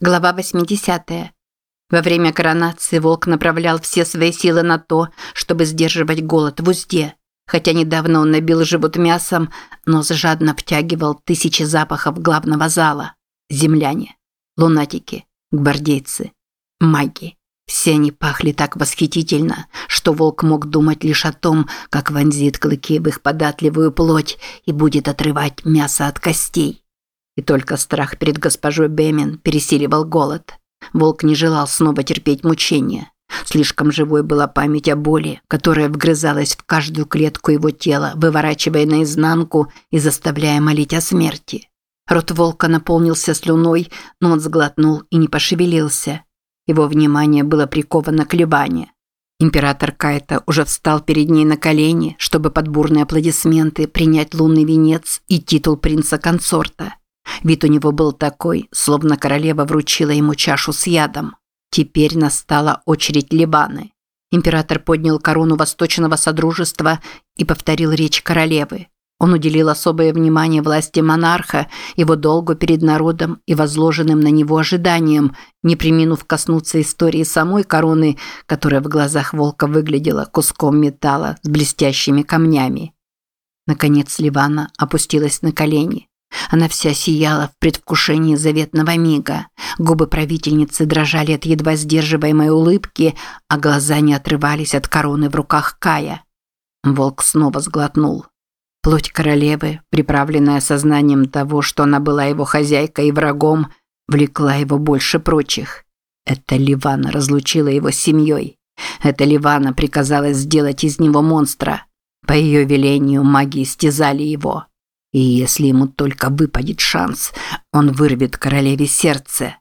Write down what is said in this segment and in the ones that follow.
Глава 80. Во время коронации волк направлял все свои силы на то, чтобы сдерживать голод в узде. Хотя недавно он набил живот мясом, но жадно втягивал тысячи запахов главного зала. Земляне, лунатики, гвардейцы, маги. Все они пахли так восхитительно, что волк мог думать лишь о том, как вонзит клыки в их податливую плоть и будет отрывать мясо от костей. И только страх перед госпожой Бемен пересиливал голод. Волк не желал снова терпеть мучения. Слишком живой была память о боли, которая вгрызалась в каждую клетку его тела, выворачивая наизнанку и заставляя молить о смерти. Рот волка наполнился слюной, но он сглотнул и не пошевелился. Его внимание было приковано к Ливане. Император Кайта уже встал перед ней на колени, чтобы под бурные аплодисменты принять лунный венец и титул принца-консорта. Вид у него был такой, словно королева вручила ему чашу с ядом. Теперь настала очередь Ливаны. Император поднял корону Восточного Содружества и повторил речь королевы. Он уделил особое внимание власти монарха, его долгу перед народом и возложенным на него ожиданиям, не приминув коснуться истории самой короны, которая в глазах волка выглядела куском металла с блестящими камнями. Наконец Ливана опустилась на колени. Она вся сияла в предвкушении заветного мига. Губы правительницы дрожали от едва сдерживаемой улыбки, а глаза не отрывались от короны в руках Кая. Волк снова сглотнул. Плоть королевы, приправленная сознанием того, что она была его хозяйкой и врагом, влекла его больше прочих. Это Ливана разлучила его с семьей. Это Ливана приказала сделать из него монстра. По ее велению маги истязали его. И если ему только выпадет шанс, он вырвет королеве сердце.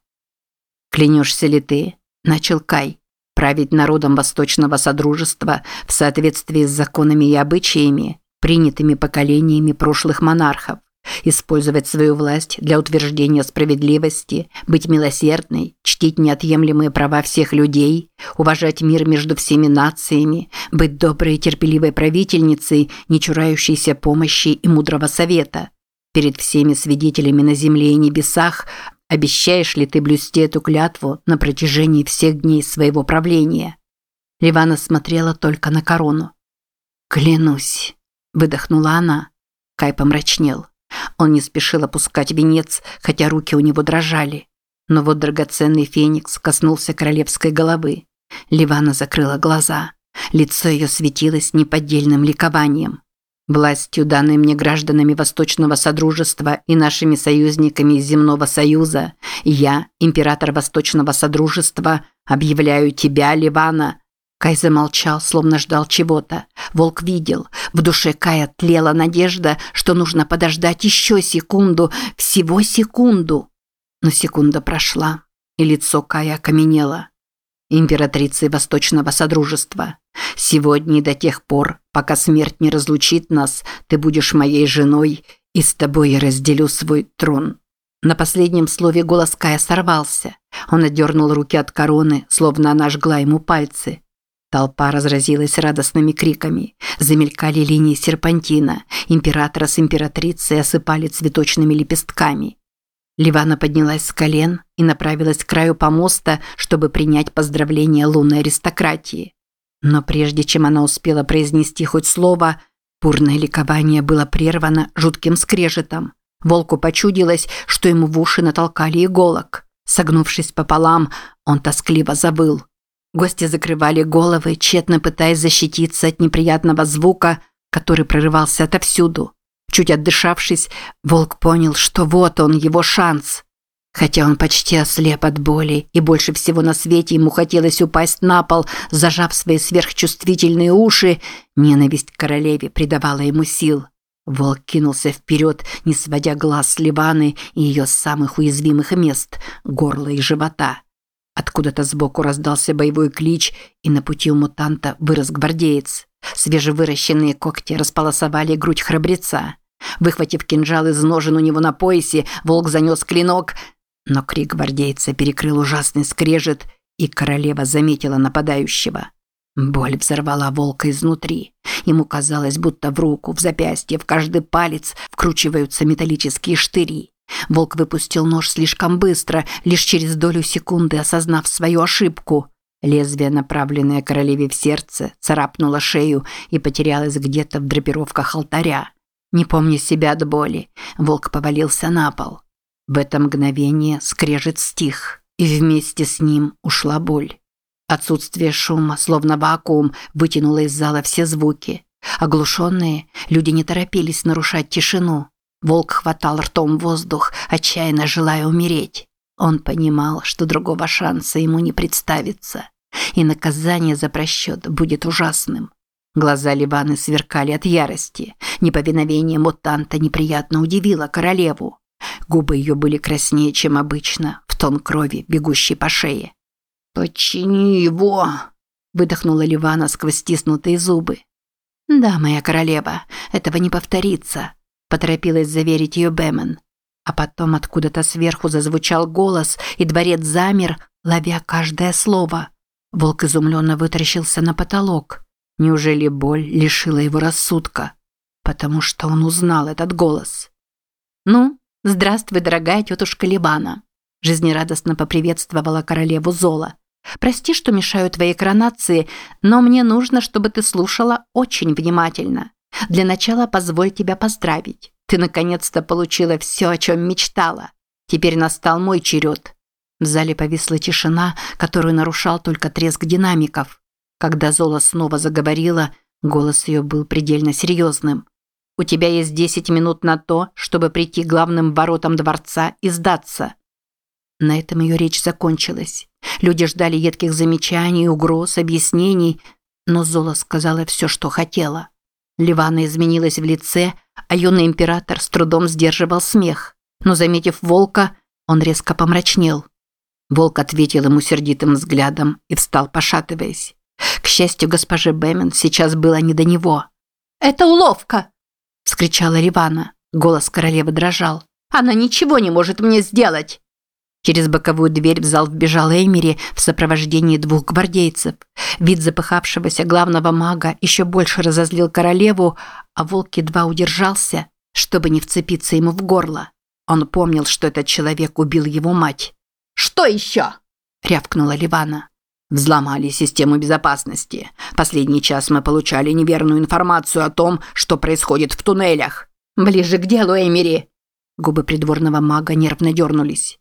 «Клянешься ли ты?» – начал Кай. «Править народом Восточного Содружества в соответствии с законами и обычаями, принятыми поколениями прошлых монархов, использовать свою власть для утверждения справедливости, быть милосердной, чтить неотъемлемые права всех людей, уважать мир между всеми нациями, быть доброй и терпеливой правительницей, не чурающейся помощи и мудрого совета. Перед всеми свидетелями на земле и небесах обещаешь ли ты блюсти эту клятву на протяжении всех дней своего правления? Ливана смотрела только на корону. «Клянусь», – выдохнула она. Кай помрачнел. Он не спешил опускать венец, хотя руки у него дрожали. Но вот драгоценный феникс коснулся королевской головы. Ливана закрыла глаза. Лицо ее светилось неподдельным ликованием. Властью, данной мне гражданами Восточного Содружества и нашими союзниками из Земного Союза, я, император Восточного Содружества, объявляю тебя, Ливана, Кай замолчал, словно ждал чего-то. Волк видел. В душе Кая тлела надежда, что нужно подождать еще секунду, всего секунду. Но секунда прошла, и лицо Кая окаменело. Императрицы Восточного Содружества, сегодня и до тех пор, пока смерть не разлучит нас, ты будешь моей женой, и с тобой я разделю свой трон. На последнем слове голос Кая сорвался. Он отдернул руки от короны, словно она жгла ему пальцы. Толпа разразилась радостными криками. Замелькали линии серпантина. Императора с императрицей осыпали цветочными лепестками. Ливана поднялась с колен и направилась к краю помоста, чтобы принять поздравления лунной аристократии. Но прежде чем она успела произнести хоть слово, бурное ликование было прервано жутким скрежетом. Волку почудилось, что ему в уши натолкали иголок. Согнувшись пополам, он тоскливо забыл – Гости закрывали головы, тщетно пытаясь защититься от неприятного звука, который прорывался отовсюду. Чуть отдышавшись, волк понял, что вот он, его шанс. Хотя он почти ослеп от боли, и больше всего на свете ему хотелось упасть на пол, зажав свои сверхчувствительные уши, ненависть к королеве придавала ему сил. Волк кинулся вперед, не сводя глаз с Ливаны и ее самых уязвимых мест – горла и живота. Откуда-то сбоку раздался боевой клич, и на пути у мутанта вырос гвардеец. Свежевыращенные когти располосовали грудь храбреца. Выхватив кинжал из ножен у него на поясе, волк занес клинок, но крик гвардейца перекрыл ужасный скрежет, и королева заметила нападающего. Боль взорвала волка изнутри. Ему казалось, будто в руку, в запястье, в каждый палец вкручиваются металлические штыри. Волк выпустил нож слишком быстро, лишь через долю секунды осознав свою ошибку. Лезвие, направленное королеве в сердце, царапнуло шею и потерялось где-то в драпировках алтаря. Не помня себя от боли, волк повалился на пол. В это мгновение скрежет стих, и вместе с ним ушла боль. Отсутствие шума, словно вакуум, вытянуло из зала все звуки. Оглушенные, люди не торопились нарушать тишину. Волк хватал ртом воздух, отчаянно желая умереть. Он понимал, что другого шанса ему не представится, и наказание за просчет будет ужасным. Глаза Ливаны сверкали от ярости. Неповиновение мутанта неприятно удивило королеву. Губы ее были краснее, чем обычно, в тон крови, бегущей по шее. «Почини его!» – выдохнула Ливана сквозь стиснутые зубы. «Да, моя королева, этого не повторится», – поторопилась заверить ее Бэмен. А потом откуда-то сверху зазвучал голос, и дворец замер, ловя каждое слово. Волк изумленно вытаращился на потолок. Неужели боль лишила его рассудка? Потому что он узнал этот голос. «Ну, здравствуй, дорогая тетушка Ливана», жизнерадостно поприветствовала королеву Зола. «Прости, что мешаю твоей коронации, но мне нужно, чтобы ты слушала очень внимательно. Для начала позволь тебя поздравить. Ты наконец-то получила все, о чем мечтала. Теперь настал мой черед. В зале повисла тишина, которую нарушал только треск динамиков. Когда Зола снова заговорила, голос ее был предельно серьезным. «У тебя есть 10 минут на то, чтобы прийти к главным воротам дворца и сдаться». На этом ее речь закончилась. Люди ждали едких замечаний, угроз, объяснений, но Зола сказала все, что хотела. Ливана изменилась в лице, а юный император с трудом сдерживал смех. Но, заметив волка, он резко помрачнел. Волк ответил ему сердитым взглядом и встал, пошатываясь. К счастью, госпоже Бэмен сейчас было не до него. «Это уловка!» – вскричала Ривана. Голос королевы дрожал. «Она ничего не может мне сделать!» Через боковую дверь в зал вбежал Эймери в сопровождении двух гвардейцев. Вид запыхавшегося главного мага еще больше разозлил королеву, а волк едва удержался, чтобы не вцепиться ему в горло. Он помнил, что этот человек убил его мать. «Что еще?» – рявкнула Ливана. Взломали систему безопасности. Последний час мы получали неверную информацию о том, что происходит в туннелях. Ближе к делу, Эмери. Губы придворного мага нервно дернулись.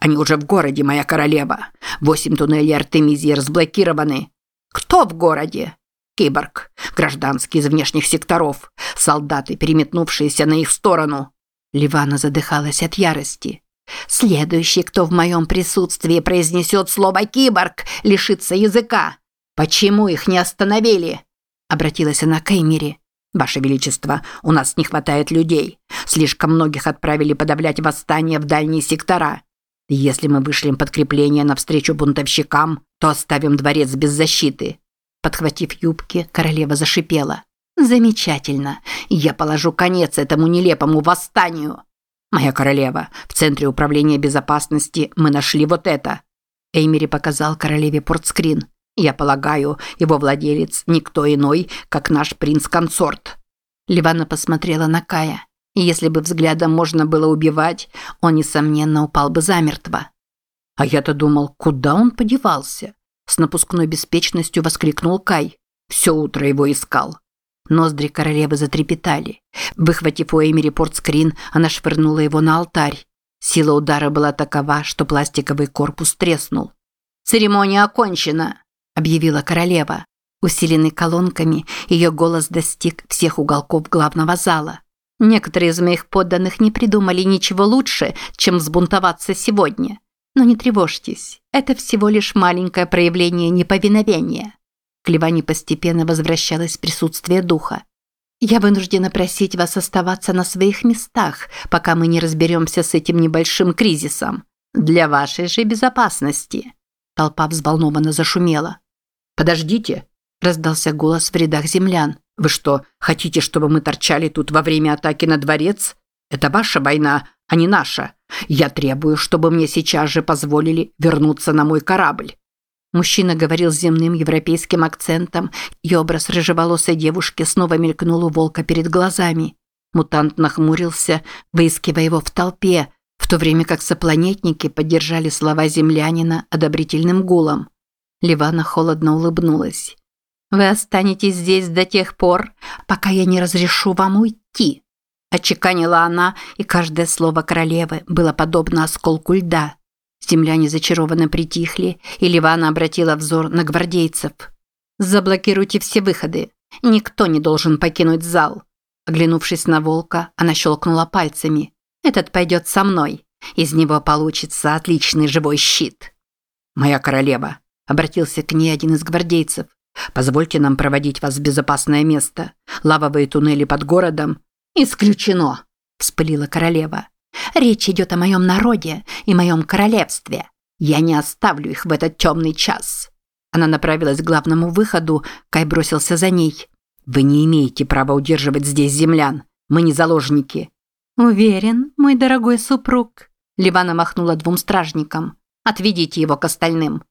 Они уже в городе, моя королева. Восемь туннелей Артемизии разблокированы. Кто в городе? Киборг. Гражданские из внешних секторов. Солдаты, переметнувшиеся на их сторону. Ливана задыхалась от ярости. Следующий, кто в моем присутствии произнесет слово «киборг», лишится языка. Почему их не остановили?» Обратилась она к Эймери. «Ваше Величество, у нас не хватает людей. Слишком многих отправили подавлять восстание в дальние сектора. Если мы вышлем подкрепление навстречу бунтовщикам, то оставим дворец без защиты». Подхватив юбки, королева зашипела. «Замечательно. Я положу конец этому нелепому восстанию». «Моя королева, в Центре управления безопасности мы нашли вот это». Эймери показал королеве портскрин. «Я полагаю, его владелец никто иной, как наш принц-консорт». Ливана посмотрела на Кая. Если бы взглядом можно было убивать, он, несомненно, упал бы замертво. «А я-то думал, куда он подевался?» С напускной беспечностью воскликнул Кай. Все утро его искал. Ноздри королевы затрепетали. Выхватив у Эймери портскрин, она швырнула его на алтарь. Сила удара была такова, что пластиковый корпус треснул. «Церемония окончена», – объявила королева. Усиленный колонками, ее голос достиг всех уголков главного зала. Некоторые из моих подданных не придумали ничего лучше, чем взбунтоваться сегодня. Но не тревожьтесь, это всего лишь маленькое проявление неповиновения. К Ливане постепенно возвращалось присутствие духа. «Я вынуждена просить вас оставаться на своих местах, пока мы не разберемся с этим небольшим кризисом. Для вашей же безопасности». Толпа взволнованно зашумела. «Подождите!» – раздался голос в рядах землян. «Вы что, хотите, чтобы мы торчали тут во время атаки на дворец? Это ваша война, а не наша. Я требую, чтобы мне сейчас же позволили вернуться на мой корабль». Мужчина говорил с земным европейским акцентом, и образ рыжеволосой девушки снова мелькнул у волка перед глазами. Мутант нахмурился, выискивая его в толпе, то время как сопланетники поддержали слова землянина одобрительным гулом. Ливана холодно улыбнулась. «Вы останетесь здесь до тех пор, пока я не разрешу вам уйти», Отчеканила она, и каждое слово королевы было подобно осколку льда. Земляне зачарованно притихли, и Ливана обратила взор на гвардейцев. «Заблокируйте все выходы. Никто не должен покинуть зал». Оглянувшись на волка, она щелкнула пальцами. «Этот пойдет со мной. Из него получится отличный живой щит». «Моя королева», – обратился к ней один из гвардейцев. «Позвольте нам проводить вас в безопасное место. Лавовые туннели под городом «Исключено!» – вспылила королева. «Речь идет о моем народе и моем королевстве. Я не оставлю их в этот темный час». Она направилась к главному выходу, Кай бросился за ней. «Вы не имеете права удерживать здесь землян. Мы не заложники». «Уверен, мой дорогой супруг». Ливана махнула двум стражникам. «Отведите его к остальным».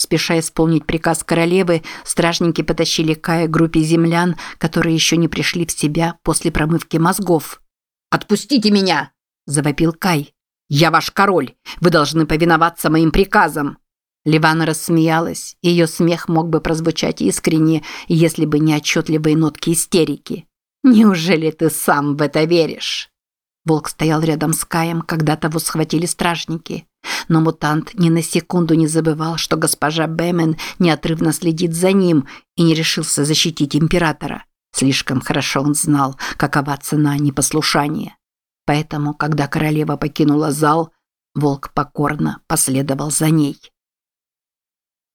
Спеша исполнить приказ королевы, стражники потащили Кая к группе землян, которые еще не пришли в себя после промывки мозгов. «Отпустите меня!» – завопил Кай. «Я ваш король! Вы должны повиноваться моим приказам!» Ливана рассмеялась, ее смех мог бы прозвучать искренне, если бы не отчетливые нотки истерики. «Неужели ты сам в это веришь?» Волк стоял рядом с Каем, когда того схватили стражники. Но мутант ни на секунду не забывал, что госпожа Бэмен неотрывно следит за ним и не решился защитить императора. Слишком хорошо он знал, какова цена непослушания. Поэтому, когда королева покинула зал, волк покорно последовал за ней.